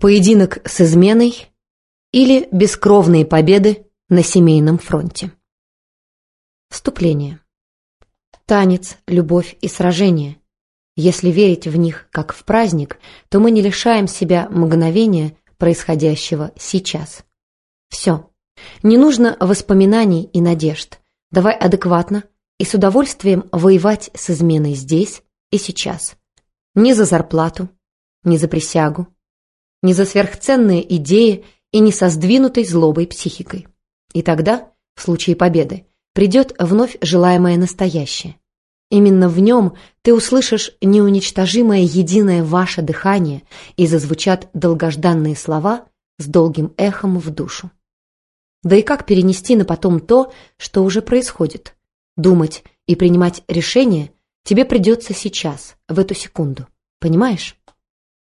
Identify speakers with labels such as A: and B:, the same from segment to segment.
A: Поединок с изменой или бескровные победы на семейном фронте. Вступление. Танец, любовь и сражение. Если верить в них как в праздник, то мы не лишаем себя мгновения происходящего сейчас. Все. Не нужно воспоминаний и надежд. Давай адекватно и с удовольствием воевать с изменой здесь и сейчас. Не за зарплату, не за присягу, не за сверхценные идеи и не со сдвинутой злобой психикой. И тогда, в случае победы, придет вновь желаемое настоящее. Именно в нем ты услышишь неуничтожимое единое ваше дыхание и зазвучат долгожданные слова с долгим эхом в душу. Да и как перенести на потом то, что уже происходит? Думать и принимать решения тебе придется сейчас, в эту секунду. Понимаешь?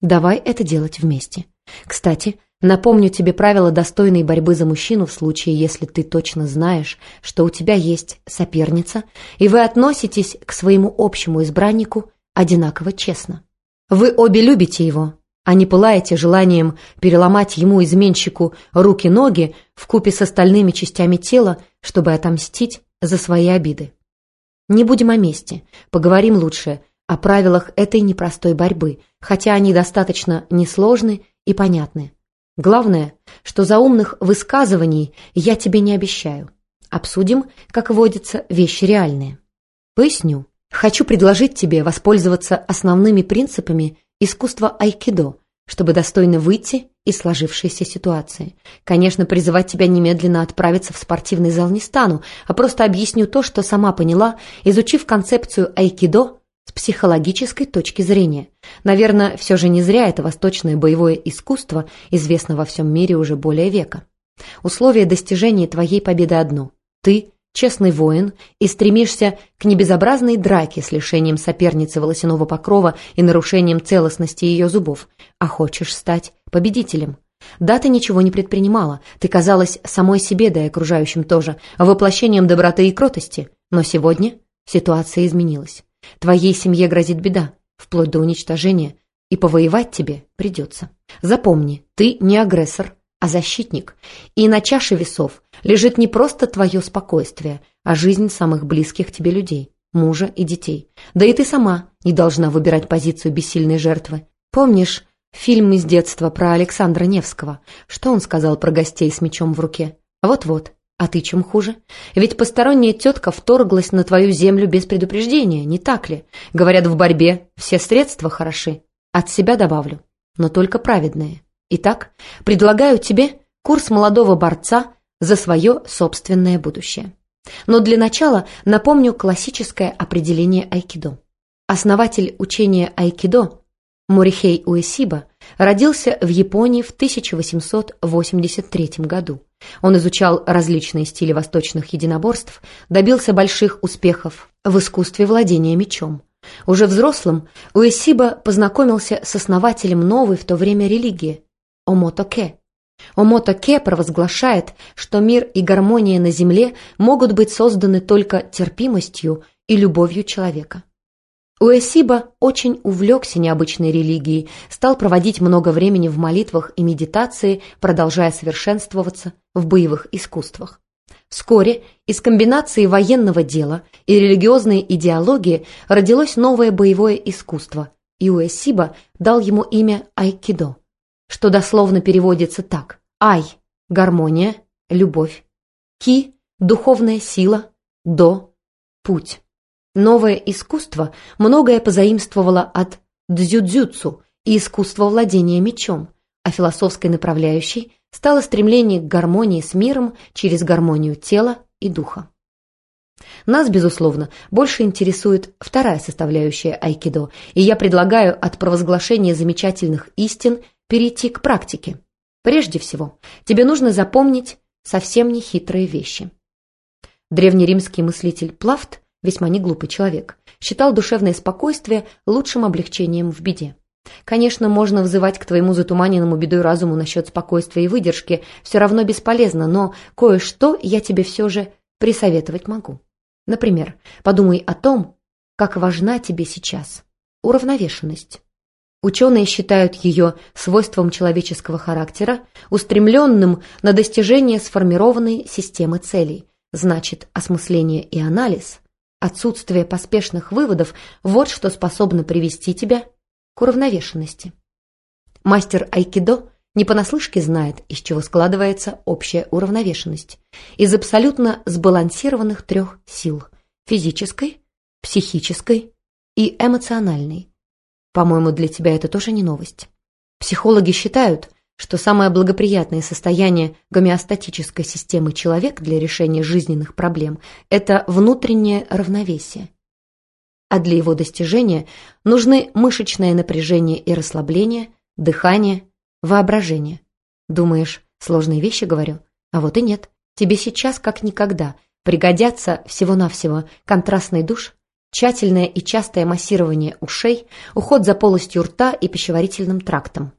A: Давай это делать вместе. Кстати, напомню тебе правила достойной борьбы за мужчину в случае, если ты точно знаешь, что у тебя есть соперница, и вы относитесь к своему общему избраннику одинаково честно. Вы обе любите его, а не пылаете желанием переломать ему, изменщику, руки-ноги в купе с остальными частями тела, чтобы отомстить за свои обиды. Не будем о месте, поговорим лучше о правилах этой непростой борьбы, хотя они достаточно несложны и понятны. Главное, что заумных высказываний я тебе не обещаю. Обсудим, как водятся вещи реальные. Поясню. Хочу предложить тебе воспользоваться основными принципами искусства айкидо, чтобы достойно выйти из сложившейся ситуации. Конечно, призывать тебя немедленно отправиться в спортивный зал не стану, а просто объясню то, что сама поняла, изучив концепцию айкидо с психологической точки зрения. Наверное, все же не зря это восточное боевое искусство известно во всем мире уже более века. Условие достижения твоей победы одно. Ты – честный воин и стремишься к небезобразной драке с лишением соперницы волосяного покрова и нарушением целостности ее зубов, а хочешь стать победителем. Да, ты ничего не предпринимала, ты казалась самой себе, да и окружающим тоже, воплощением доброты и кротости, но сегодня ситуация изменилась. Твоей семье грозит беда, вплоть до уничтожения, и повоевать тебе придется. Запомни, ты не агрессор, а защитник, и на чаше весов лежит не просто твое спокойствие, а жизнь самых близких тебе людей, мужа и детей. Да и ты сама не должна выбирать позицию бессильной жертвы. Помнишь фильм из детства про Александра Невского? Что он сказал про гостей с мечом в руке? Вот-вот, а ты чем хуже? Ведь посторонняя тетка вторглась на твою землю без предупреждения, не так ли? Говорят, в борьбе все средства хороши. От себя добавлю, но только праведные. Итак, предлагаю тебе курс молодого борца за свое собственное будущее. Но для начала напомню классическое определение айкидо. Основатель учения айкидо Морихей Уэсиба родился в Японии в 1883 году. Он изучал различные стили восточных единоборств, добился больших успехов в искусстве владения мечом. Уже взрослым Уэсиба познакомился с основателем новой в то время религии – Омотоке. Омотоке провозглашает, что мир и гармония на Земле могут быть созданы только терпимостью и любовью человека. Уэсиба очень увлекся необычной религией, стал проводить много времени в молитвах и медитации, продолжая совершенствоваться в боевых искусствах. Вскоре из комбинации военного дела и религиозной идеологии родилось новое боевое искусство, и Уэсиба дал ему имя айкидо, что дословно переводится так «ай» – гармония, любовь, «ки» – духовная сила, «до» – путь. Новое искусство многое позаимствовало от дзюдзюцу и искусства владения мечом, а философской направляющей стало стремление к гармонии с миром через гармонию тела и духа. Нас, безусловно, больше интересует вторая составляющая айкидо, и я предлагаю от провозглашения замечательных истин перейти к практике. Прежде всего, тебе нужно запомнить совсем нехитрые вещи. Древнеримский мыслитель Плафт весьма неглупый человек, считал душевное спокойствие лучшим облегчением в беде. Конечно, можно взывать к твоему затуманенному бедой разуму насчет спокойствия и выдержки, все равно бесполезно, но кое-что я тебе все же присоветовать могу. Например, подумай о том, как важна тебе сейчас уравновешенность. Ученые считают ее свойством человеческого характера, устремленным на достижение сформированной системы целей. Значит, осмысление и анализ, отсутствие поспешных выводов – вот что способно привести тебя к уравновешенности. Мастер айкидо не понаслышке знает, из чего складывается общая уравновешенность. Из абсолютно сбалансированных трех сил – физической, психической и эмоциональной. По-моему, для тебя это тоже не новость. Психологи считают, что самое благоприятное состояние гомеостатической системы человека для решения жизненных проблем – это внутреннее равновесие. А для его достижения нужны мышечное напряжение и расслабление, дыхание, воображение. Думаешь, сложные вещи говорю? А вот и нет. Тебе сейчас, как никогда, пригодятся всего-навсего контрастный душ, тщательное и частое массирование ушей, уход за полостью рта и пищеварительным трактом.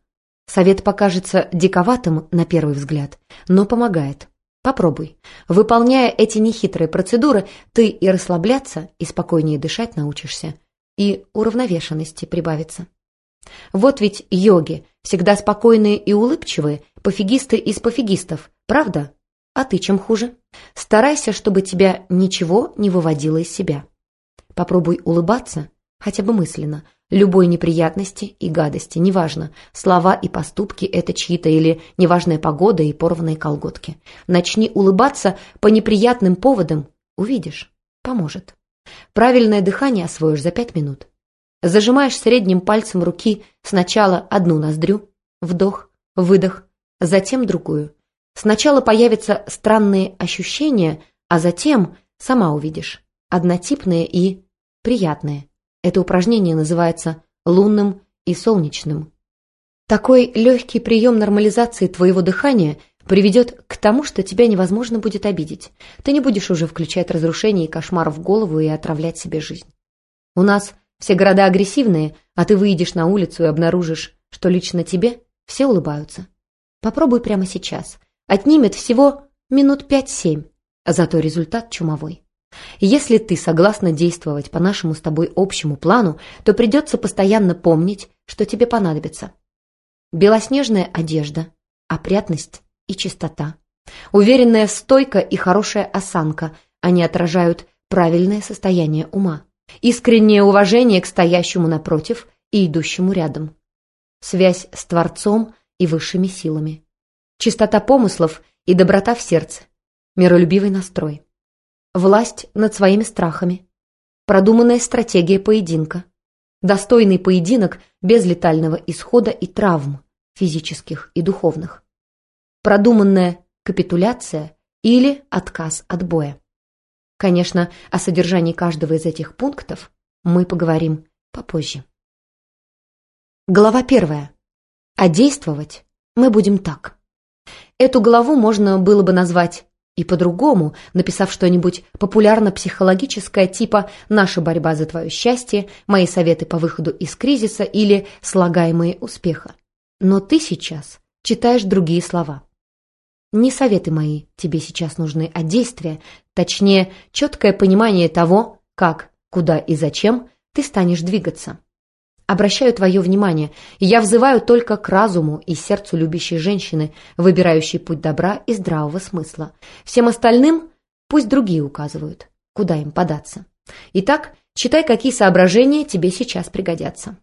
A: Совет покажется диковатым на первый взгляд, но помогает. Попробуй. Выполняя эти нехитрые процедуры, ты и расслабляться, и спокойнее дышать научишься, и уравновешенности прибавится. Вот ведь йоги, всегда спокойные и улыбчивые, пофигисты из пофигистов, правда? А ты чем хуже? Старайся, чтобы тебя ничего не выводило из себя. Попробуй улыбаться, хотя бы мысленно, любой неприятности и гадости, неважно, слова и поступки это чьи-то или неважная погода и порванные колготки. Начни улыбаться по неприятным поводам, увидишь, поможет. Правильное дыхание освоишь за пять минут. Зажимаешь средним пальцем руки сначала одну ноздрю, вдох, выдох, затем другую. Сначала появятся странные ощущения, а затем, сама увидишь, однотипные и приятные. Это упражнение называется лунным и солнечным. Такой легкий прием нормализации твоего дыхания приведет к тому, что тебя невозможно будет обидеть. Ты не будешь уже включать разрушение и кошмар в голову и отравлять себе жизнь. У нас все города агрессивные, а ты выйдешь на улицу и обнаружишь, что лично тебе все улыбаются. Попробуй прямо сейчас. Отнимет всего минут пять-семь, а зато результат чумовой. Если ты согласна действовать по нашему с тобой общему плану, то придется постоянно помнить, что тебе понадобится. Белоснежная одежда, опрятность и чистота. Уверенная стойка и хорошая осанка, они отражают правильное состояние ума. Искреннее уважение к стоящему напротив и идущему рядом. Связь с Творцом и высшими силами. Чистота помыслов и доброта в сердце. Миролюбивый настрой власть над своими страхами, продуманная стратегия поединка, достойный поединок без летального исхода и травм, физических и духовных, продуманная капитуляция или отказ от боя. Конечно, о содержании каждого из этих пунктов мы поговорим попозже. Глава первая. А действовать мы будем так. Эту главу можно было бы назвать и по-другому, написав что-нибудь популярно-психологическое типа «Наша борьба за твое счастье», «Мои советы по выходу из кризиса» или «Слагаемые успеха». Но ты сейчас читаешь другие слова. Не советы мои тебе сейчас нужны, а действия, точнее, четкое понимание того, как, куда и зачем ты станешь двигаться. Обращаю твое внимание, я взываю только к разуму и сердцу любящей женщины, выбирающей путь добра и здравого смысла. Всем остальным пусть другие указывают, куда им податься. Итак, читай, какие соображения тебе сейчас пригодятся.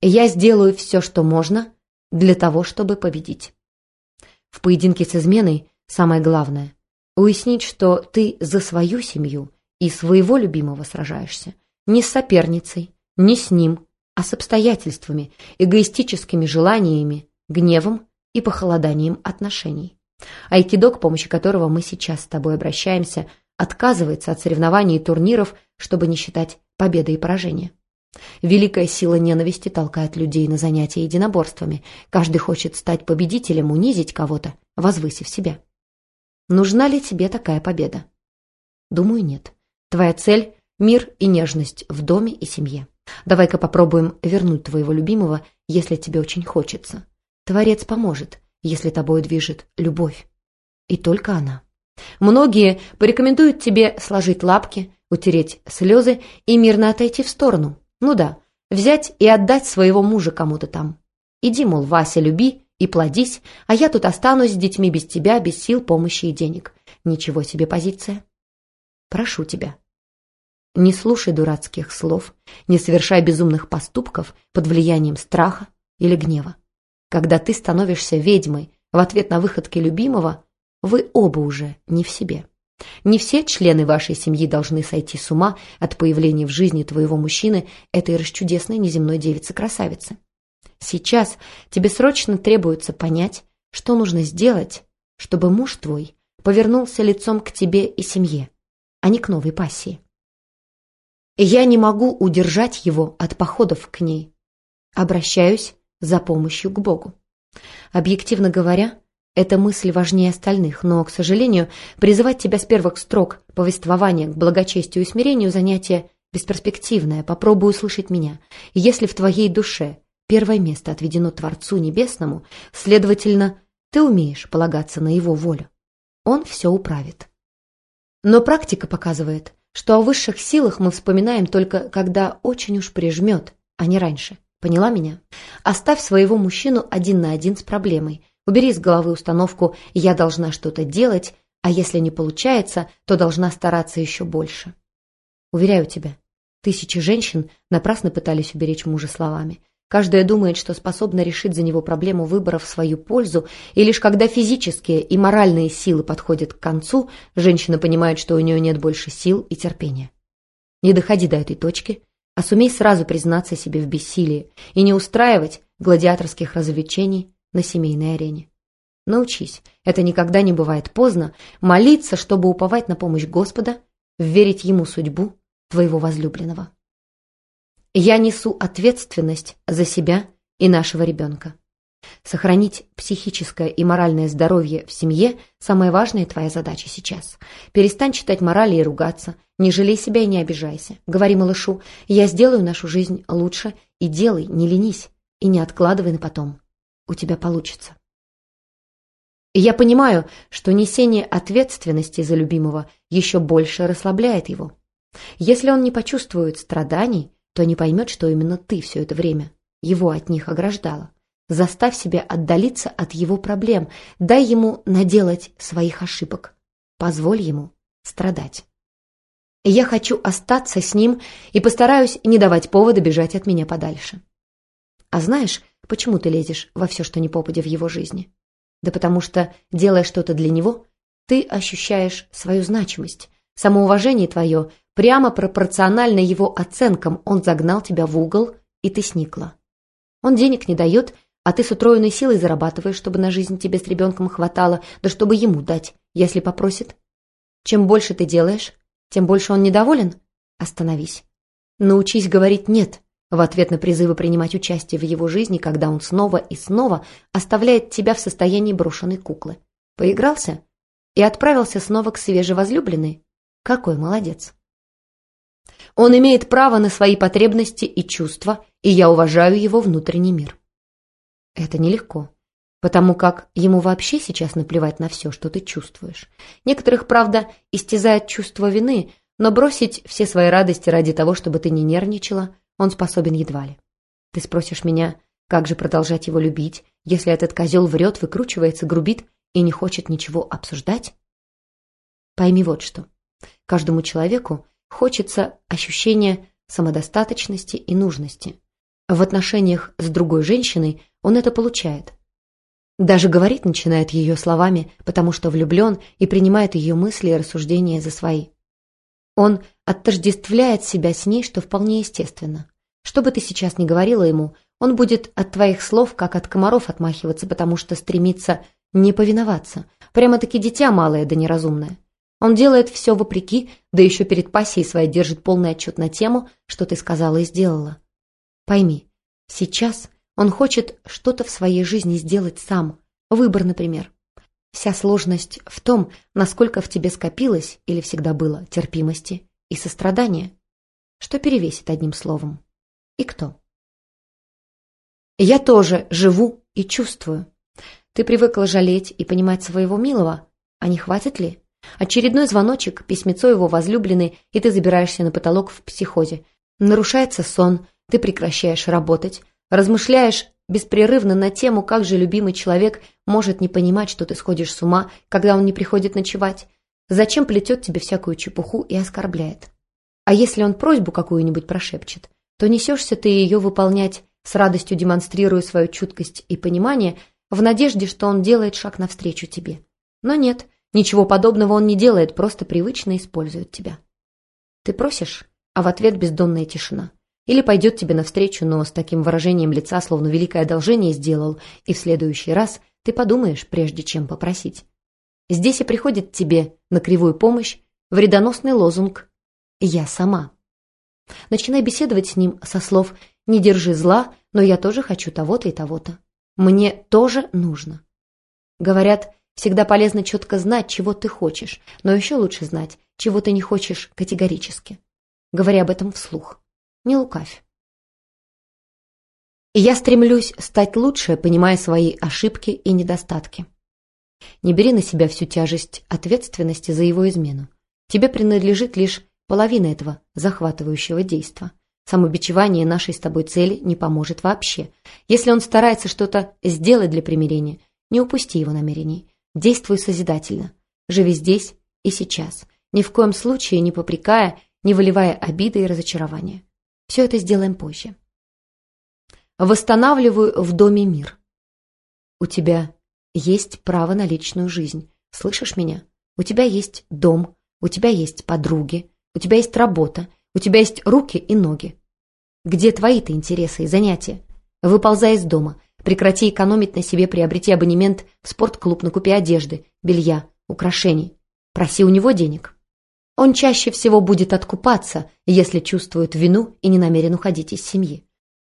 A: Я сделаю все, что можно, для того, чтобы победить. В поединке с изменой самое главное – уяснить, что ты за свою семью и своего любимого сражаешься, не с соперницей, не с ним, а с обстоятельствами, эгоистическими желаниями, гневом и похолоданием отношений. Айкидо, к помощи которого мы сейчас с тобой обращаемся, отказывается от соревнований и турниров, чтобы не считать победы и поражения. Великая сила ненависти толкает людей на занятия единоборствами. Каждый хочет стать победителем, унизить кого-то, возвысив себя. Нужна ли тебе такая победа? Думаю, нет. Твоя цель – мир и нежность в доме и семье. Давай-ка попробуем вернуть твоего любимого, если тебе очень хочется. Творец поможет, если тобой движет любовь. И только она. Многие порекомендуют тебе сложить лапки, утереть слезы и мирно отойти в сторону. Ну да, взять и отдать своего мужа кому-то там. Иди, мол, Вася, люби и плодись, а я тут останусь с детьми без тебя, без сил, помощи и денег. Ничего себе позиция. Прошу тебя. Не слушай дурацких слов, не совершай безумных поступков под влиянием страха или гнева. Когда ты становишься ведьмой в ответ на выходки любимого, вы оба уже не в себе. Не все члены вашей семьи должны сойти с ума от появления в жизни твоего мужчины этой расчудесной неземной девицы-красавицы. Сейчас тебе срочно требуется понять, что нужно сделать, чтобы муж твой повернулся лицом к тебе и семье, а не к новой пассии. Я не могу удержать его от походов к ней. Обращаюсь за помощью к Богу. Объективно говоря, эта мысль важнее остальных, но, к сожалению, призывать тебя с первых строк повествования к благочестию и смирению занятие бесперспективное. Попробуй услышать меня. Если в твоей душе первое место отведено Творцу Небесному, следовательно, ты умеешь полагаться на Его волю. Он все управит. Но практика показывает, что о высших силах мы вспоминаем только, когда очень уж прижмет, а не раньше. Поняла меня? Оставь своего мужчину один на один с проблемой. Убери из головы установку «я должна что-то делать», а если не получается, то должна стараться еще больше. Уверяю тебя, тысячи женщин напрасно пытались уберечь мужа словами. Каждая думает, что способна решить за него проблему выбора в свою пользу, и лишь когда физические и моральные силы подходят к концу, женщина понимает, что у нее нет больше сил и терпения. Не доходи до этой точки, а сумей сразу признаться себе в бессилии и не устраивать гладиаторских развлечений на семейной арене. Научись, это никогда не бывает поздно, молиться, чтобы уповать на помощь Господа, верить Ему судьбу твоего возлюбленного. Я несу ответственность за себя и нашего ребенка. Сохранить психическое и моральное здоровье в семье – самая важная твоя задача сейчас. Перестань читать морали и ругаться, не жалей себя и не обижайся. Говори малышу, я сделаю нашу жизнь лучше, и делай, не ленись, и не откладывай на потом у тебя получится. Я понимаю, что несение ответственности за любимого еще больше расслабляет его. Если он не почувствует страданий, то не поймет, что именно ты все это время его от них ограждала. Заставь себя отдалиться от его проблем, дай ему наделать своих ошибок, позволь ему страдать. Я хочу остаться с ним и постараюсь не давать повода бежать от меня подальше. А знаешь, почему ты лезешь во все, что не попадя в его жизни? Да потому что, делая что-то для него, ты ощущаешь свою значимость. Самоуважение твое прямо пропорционально его оценкам. Он загнал тебя в угол, и ты сникла. Он денег не дает, а ты с утроенной силой зарабатываешь, чтобы на жизнь тебе с ребенком хватало, да чтобы ему дать, если попросит. Чем больше ты делаешь, тем больше он недоволен. Остановись. Научись говорить «нет», в ответ на призывы принимать участие в его жизни, когда он снова и снова оставляет тебя в состоянии брошенной куклы. Поигрался и отправился снова к свежевозлюбленной. Какой молодец! Он имеет право на свои потребности и чувства, и я уважаю его внутренний мир. Это нелегко, потому как ему вообще сейчас наплевать на все, что ты чувствуешь. Некоторых, правда, истязает чувство вины, но бросить все свои радости ради того, чтобы ты не нервничала – он способен едва ли. Ты спросишь меня, как же продолжать его любить, если этот козел врет, выкручивается, грубит и не хочет ничего обсуждать? Пойми вот что. Каждому человеку хочется ощущения самодостаточности и нужности. В отношениях с другой женщиной он это получает. Даже говорить начинает ее словами, потому что влюблен и принимает ее мысли и рассуждения за свои. Он отождествляет себя с ней, что вполне естественно. Что бы ты сейчас ни говорила ему, он будет от твоих слов, как от комаров, отмахиваться, потому что стремится не повиноваться. Прямо-таки дитя малое да неразумное. Он делает все вопреки, да еще перед пассией своей держит полный отчет на тему, что ты сказала и сделала. Пойми, сейчас он хочет что-то в своей жизни сделать сам. Выбор, например. Вся сложность в том, насколько в тебе скопилось или всегда было терпимости и сострадания. Что перевесит одним словом? И кто? Я тоже живу и чувствую. Ты привыкла жалеть и понимать своего милого, а не хватит ли? Очередной звоночек, письмецо его возлюбленный, и ты забираешься на потолок в психозе. Нарушается сон, Ты прекращаешь работать, размышляешь беспрерывно на тему, как же любимый человек может не понимать, что ты сходишь с ума, когда он не приходит ночевать, зачем плетет тебе всякую чепуху и оскорбляет. А если он просьбу какую-нибудь прошепчет, то несешься ты ее выполнять, с радостью демонстрируя свою чуткость и понимание, в надежде, что он делает шаг навстречу тебе. Но нет, ничего подобного он не делает, просто привычно использует тебя. Ты просишь, а в ответ бездонная тишина. Или пойдет тебе навстречу, но с таким выражением лица, словно великое одолжение сделал, и в следующий раз ты подумаешь, прежде чем попросить. Здесь и приходит тебе на кривую помощь вредоносный лозунг «Я сама». Начинай беседовать с ним со слов «Не держи зла, но я тоже хочу того-то и того-то». «Мне тоже нужно». Говорят, всегда полезно четко знать, чего ты хочешь, но еще лучше знать, чего ты не хочешь категорически. Говори об этом вслух. Не лукавь. И я стремлюсь стать лучше, понимая свои ошибки и недостатки. Не бери на себя всю тяжесть ответственности за его измену. Тебе принадлежит лишь половина этого захватывающего действа. Самобичевание нашей с тобой цели не поможет вообще. Если он старается что-то сделать для примирения, не упусти его намерений. Действуй созидательно. Живи здесь и сейчас. Ни в коем случае не попрекая, не выливая обиды и разочарования. Все это сделаем позже. Восстанавливаю в доме мир. У тебя есть право на личную жизнь. Слышишь меня? У тебя есть дом, у тебя есть подруги, у тебя есть работа, у тебя есть руки и ноги. Где твои-то интересы и занятия? Выползай из дома, прекрати экономить на себе, приобрети абонемент в спортклуб, накупи одежды, белья, украшений. Проси у него денег. Он чаще всего будет откупаться, если чувствует вину и не намерен уходить из семьи.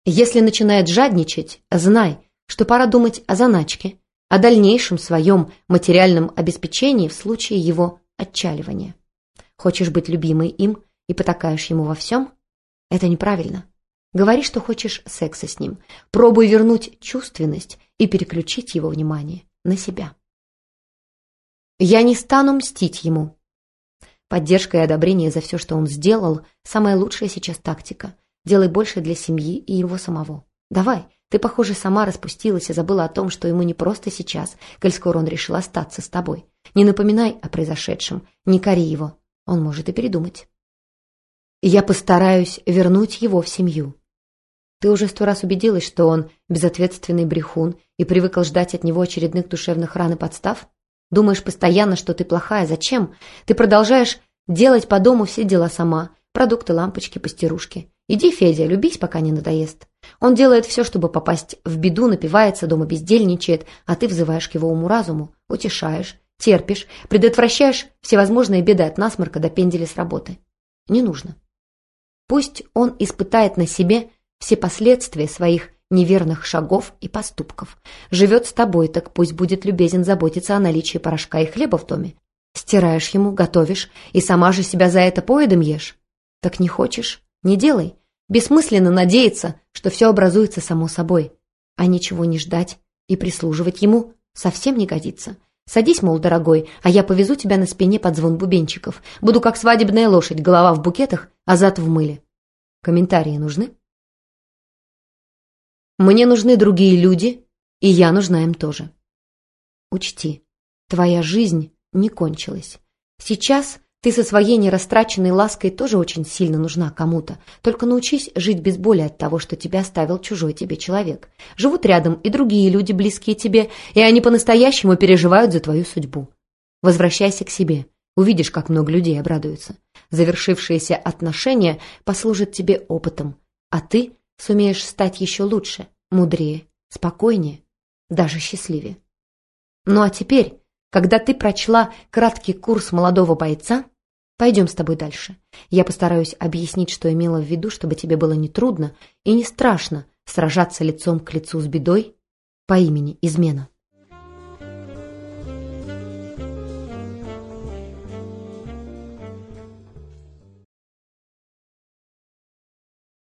A: Если начинает жадничать, знай, что пора думать о заначке, о дальнейшем своем материальном обеспечении в случае его отчаливания. Хочешь быть любимой им и потакаешь ему во всем? Это неправильно. Говори, что хочешь секса с ним. Пробуй вернуть чувственность и переключить его внимание на себя. Я не стану мстить ему. Поддержка и одобрение за все, что он сделал, самая лучшая сейчас тактика. Делай больше для семьи и его самого. Давай, ты, похоже, сама распустилась и забыла о том, что ему не просто сейчас, коль скоро он решил остаться с тобой. Не напоминай о произошедшем, не кори его. Он может и передумать. Я постараюсь вернуть его в семью. Ты уже сто раз убедилась, что он безответственный брехун и привыкл ждать от него очередных душевных ран и подстав? Думаешь постоянно, что ты плохая. Зачем? Ты продолжаешь делать по дому все дела сама. Продукты, лампочки, пастерушки. Иди, Федя, любись, пока не надоест. Он делает все, чтобы попасть в беду, напивается, дома бездельничает, а ты взываешь к его уму-разуму, утешаешь, терпишь, предотвращаешь всевозможные беды от насморка до пендели с работы. Не нужно. Пусть он испытает на себе все последствия своих неверных шагов и поступков. Живет с тобой, так пусть будет любезен заботиться о наличии порошка и хлеба в доме. Стираешь ему, готовишь, и сама же себя за это поедом ешь. Так не хочешь? Не делай. Бессмысленно надеяться, что все образуется само собой. А ничего не ждать и прислуживать ему совсем не годится. Садись, мол, дорогой, а я повезу тебя на спине под звон бубенчиков. Буду как свадебная лошадь, голова в букетах, а зад в мыле. Комментарии нужны? Мне нужны другие люди, и я нужна им тоже. Учти, твоя жизнь не кончилась. Сейчас ты со своей нерастраченной лаской тоже очень сильно нужна кому-то. Только научись жить без боли от того, что тебя оставил чужой тебе человек. Живут рядом и другие люди, близкие тебе, и они по-настоящему переживают за твою судьбу. Возвращайся к себе. Увидишь, как много людей обрадуются. Завершившиеся отношения послужат тебе опытом, а ты сумеешь стать еще лучше, мудрее, спокойнее, даже счастливее. Ну а теперь когда ты прочла краткий курс молодого бойца, пойдем с тобой дальше. Я постараюсь объяснить, что имела в виду, чтобы тебе было не трудно и не страшно сражаться лицом к лицу с бедой по имени измена.